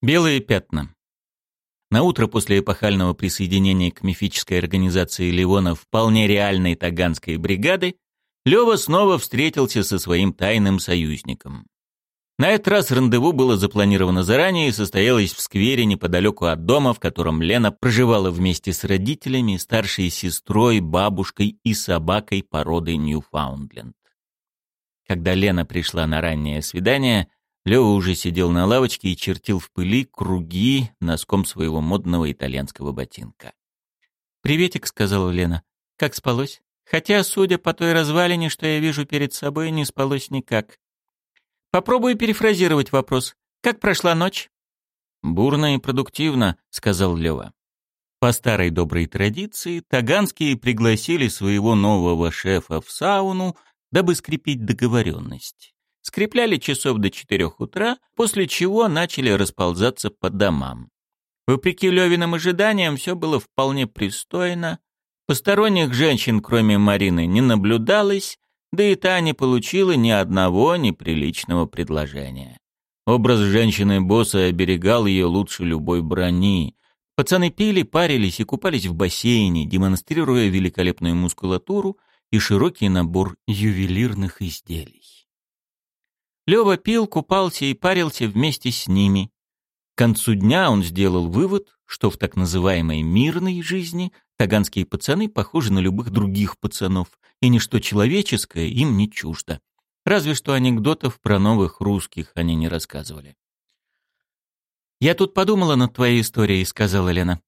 Белые пятна. На утро после эпохального присоединения к мифической организации Леона вполне реальной таганской бригады, Лёва снова встретился со своим тайным союзником. На этот раз рандеву было запланировано заранее и состоялось в сквере неподалеку от дома, в котором Лена проживала вместе с родителями, старшей сестрой, бабушкой и собакой породы Ньюфаундленд. Когда Лена пришла на раннее свидание, Лева уже сидел на лавочке и чертил в пыли круги носком своего модного итальянского ботинка. «Приветик», — сказала Лена. «Как спалось? Хотя, судя по той развалине, что я вижу перед собой, не спалось никак. Попробую перефразировать вопрос. Как прошла ночь?» «Бурно и продуктивно», — сказал Лева. По старой доброй традиции, таганские пригласили своего нового шефа в сауну, дабы скрепить договоренность скрепляли часов до четырех утра, после чего начали расползаться по домам. Вопреки Левиным ожиданиям, все было вполне пристойно. Посторонних женщин, кроме Марины, не наблюдалось, да и та не получила ни одного неприличного предложения. Образ женщины-босса оберегал ее лучше любой брони. Пацаны пили, парились и купались в бассейне, демонстрируя великолепную мускулатуру и широкий набор ювелирных изделий. Лёва пил, купался и парился вместе с ними. К концу дня он сделал вывод, что в так называемой мирной жизни таганские пацаны похожи на любых других пацанов, и ничто человеческое им не чуждо. Разве что анекдотов про новых русских они не рассказывали. «Я тут подумала над твоей историей», — сказала Лена.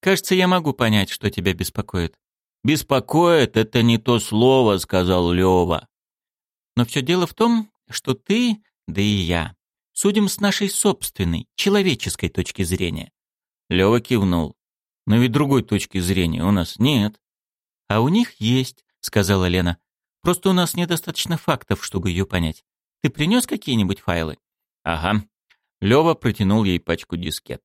«Кажется, я могу понять, что тебя беспокоит». «Беспокоит — это не то слово», — сказал Лёва. «Но все дело в том, что ты, да и я, судим с нашей собственной, человеческой точки зрения. Лёва кивнул. Но ведь другой точки зрения у нас нет. А у них есть, сказала Лена. Просто у нас недостаточно фактов, чтобы ее понять. Ты принес какие-нибудь файлы? Ага. Лёва протянул ей пачку дискет.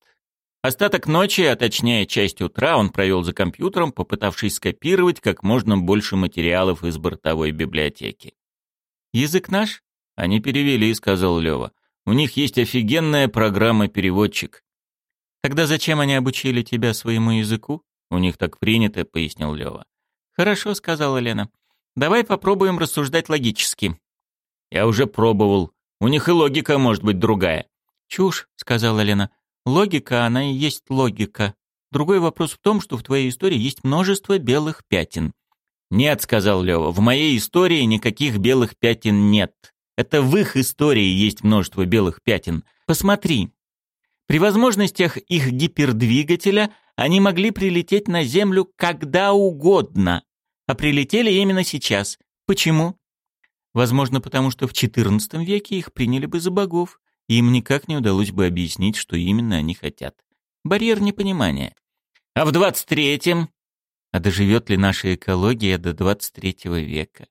Остаток ночи, а точнее часть утра, он провел за компьютером, попытавшись скопировать как можно больше материалов из бортовой библиотеки. «Язык наш?» «Они перевели», — сказал Лёва. «У них есть офигенная программа-переводчик». «Тогда зачем они обучили тебя своему языку?» «У них так принято», — пояснил Лёва. «Хорошо», — сказала Лена. «Давай попробуем рассуждать логически». «Я уже пробовал. У них и логика может быть другая». «Чушь», — сказала Лена. «Логика, она и есть логика. Другой вопрос в том, что в твоей истории есть множество белых пятен». «Нет», — сказал Лёва, — «в моей истории никаких белых пятен нет. Это в их истории есть множество белых пятен. Посмотри. При возможностях их гипердвигателя они могли прилететь на Землю когда угодно, а прилетели именно сейчас. Почему? Возможно, потому что в XIV веке их приняли бы за богов, и им никак не удалось бы объяснить, что именно они хотят. Барьер непонимания. А в 23-м? А доживет ли наша экология до 23 века?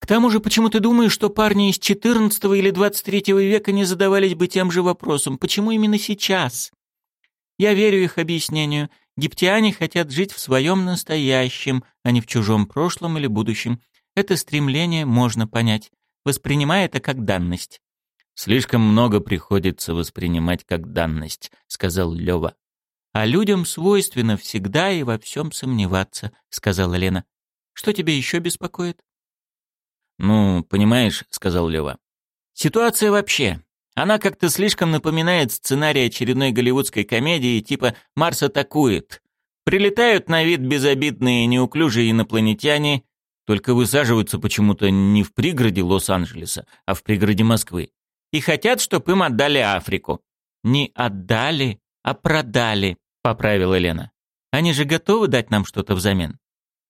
К тому же, почему ты думаешь, что парни из XIV или XXIII века не задавались бы тем же вопросом? Почему именно сейчас? Я верю их объяснению. Египтяне хотят жить в своем настоящем, а не в чужом прошлом или будущем. Это стремление можно понять, воспринимая это как данность. «Слишком много приходится воспринимать как данность», — сказал Лёва. «А людям свойственно всегда и во всем сомневаться», — сказала Лена. «Что тебя еще беспокоит?» «Ну, понимаешь», — сказал Лева. «Ситуация вообще. Она как-то слишком напоминает сценарий очередной голливудской комедии типа «Марс атакует». Прилетают на вид безобидные неуклюжие инопланетяне, только высаживаются почему-то не в пригороде Лос-Анджелеса, а в пригороде Москвы. И хотят, чтобы им отдали Африку. «Не отдали, а продали», — поправила Лена. «Они же готовы дать нам что-то взамен?»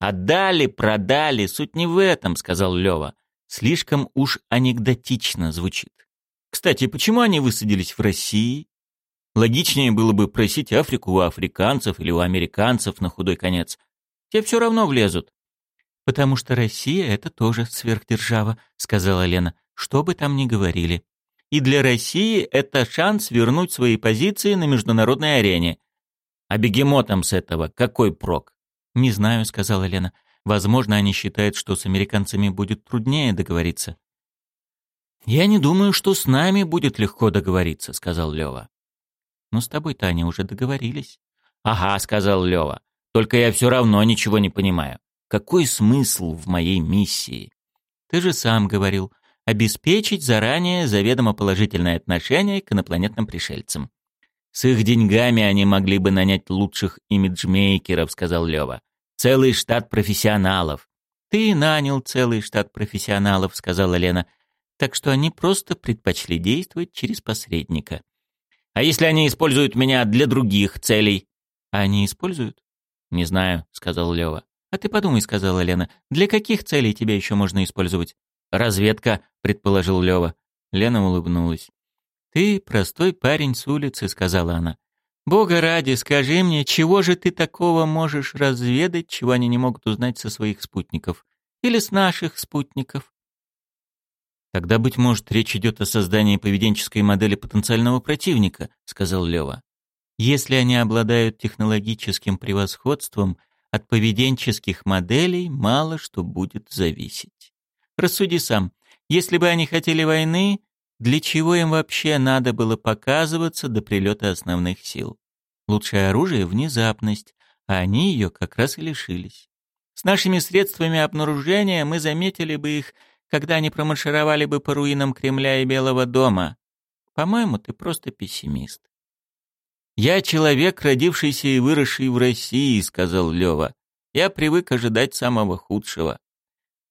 «Отдали, продали, суть не в этом», — сказал Лева. Слишком уж анекдотично звучит. Кстати, почему они высадились в России? Логичнее было бы просить Африку у африканцев или у американцев на худой конец. Те все равно влезут. «Потому что Россия — это тоже сверхдержава», — сказала Лена, — «что бы там ни говорили. И для России это шанс вернуть свои позиции на международной арене. А бегемотам с этого какой прок? «Не знаю», — сказала Лена. «Возможно, они считают, что с американцами будет труднее договориться». «Я не думаю, что с нами будет легко договориться», — сказал Лёва. «Ну, с тобой-то они уже договорились». «Ага», — сказал Лёва. «Только я все равно ничего не понимаю. Какой смысл в моей миссии?» «Ты же сам говорил. Обеспечить заранее заведомо положительное отношение к инопланетным пришельцам». «С их деньгами они могли бы нанять лучших имиджмейкеров», — сказал Лёва. «Целый штат профессионалов». «Ты нанял целый штат профессионалов», — сказала Лена. «Так что они просто предпочли действовать через посредника». «А если они используют меня для других целей?» «А они используют?» «Не знаю», — сказал Лёва. «А ты подумай», — сказала Лена. «Для каких целей тебя еще можно использовать?» «Разведка», — предположил Лёва. Лена улыбнулась. «Ты простой парень с улицы», — сказала она. «Бога ради, скажи мне, чего же ты такого можешь разведать, чего они не могут узнать со своих спутников? Или с наших спутников?» «Тогда, быть может, речь идет о создании поведенческой модели потенциального противника», — сказал Лева. «Если они обладают технологическим превосходством, от поведенческих моделей мало что будет зависеть. Рассуди сам, если бы они хотели войны, для чего им вообще надо было показываться до прилета основных сил? Лучшее оружие — внезапность, а они ее как раз и лишились. С нашими средствами обнаружения мы заметили бы их, когда они промаршировали бы по руинам Кремля и Белого дома. По-моему, ты просто пессимист. «Я человек, родившийся и выросший в России», — сказал Лева. «Я привык ожидать самого худшего».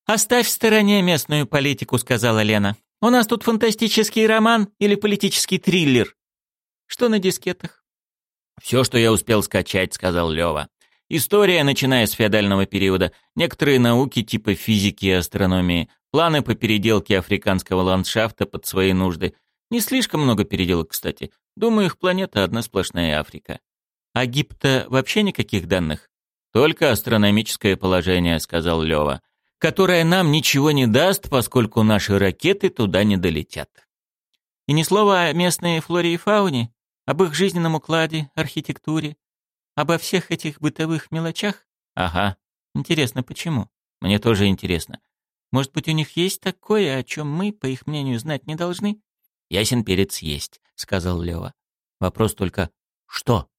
«Оставь в стороне местную политику», — сказала Лена. У нас тут фантастический роман или политический триллер? Что на дискетах? Все, что я успел скачать, сказал Лева. История, начиная с феодального периода, некоторые науки типа физики и астрономии, планы по переделке африканского ландшафта под свои нужды. Не слишком много переделок, кстати. Думаю, их планета одна сплошная Африка. А Гипта вообще никаких данных? Только астрономическое положение, сказал Лева которая нам ничего не даст, поскольку наши ракеты туда не долетят. И ни слова о местной флоре и фауне, об их жизненном укладе, архитектуре, обо всех этих бытовых мелочах? Ага. Интересно, почему? Мне тоже интересно. Может быть, у них есть такое, о чем мы, по их мнению, знать не должны? Ясен перец есть, сказал Лева. Вопрос только, что?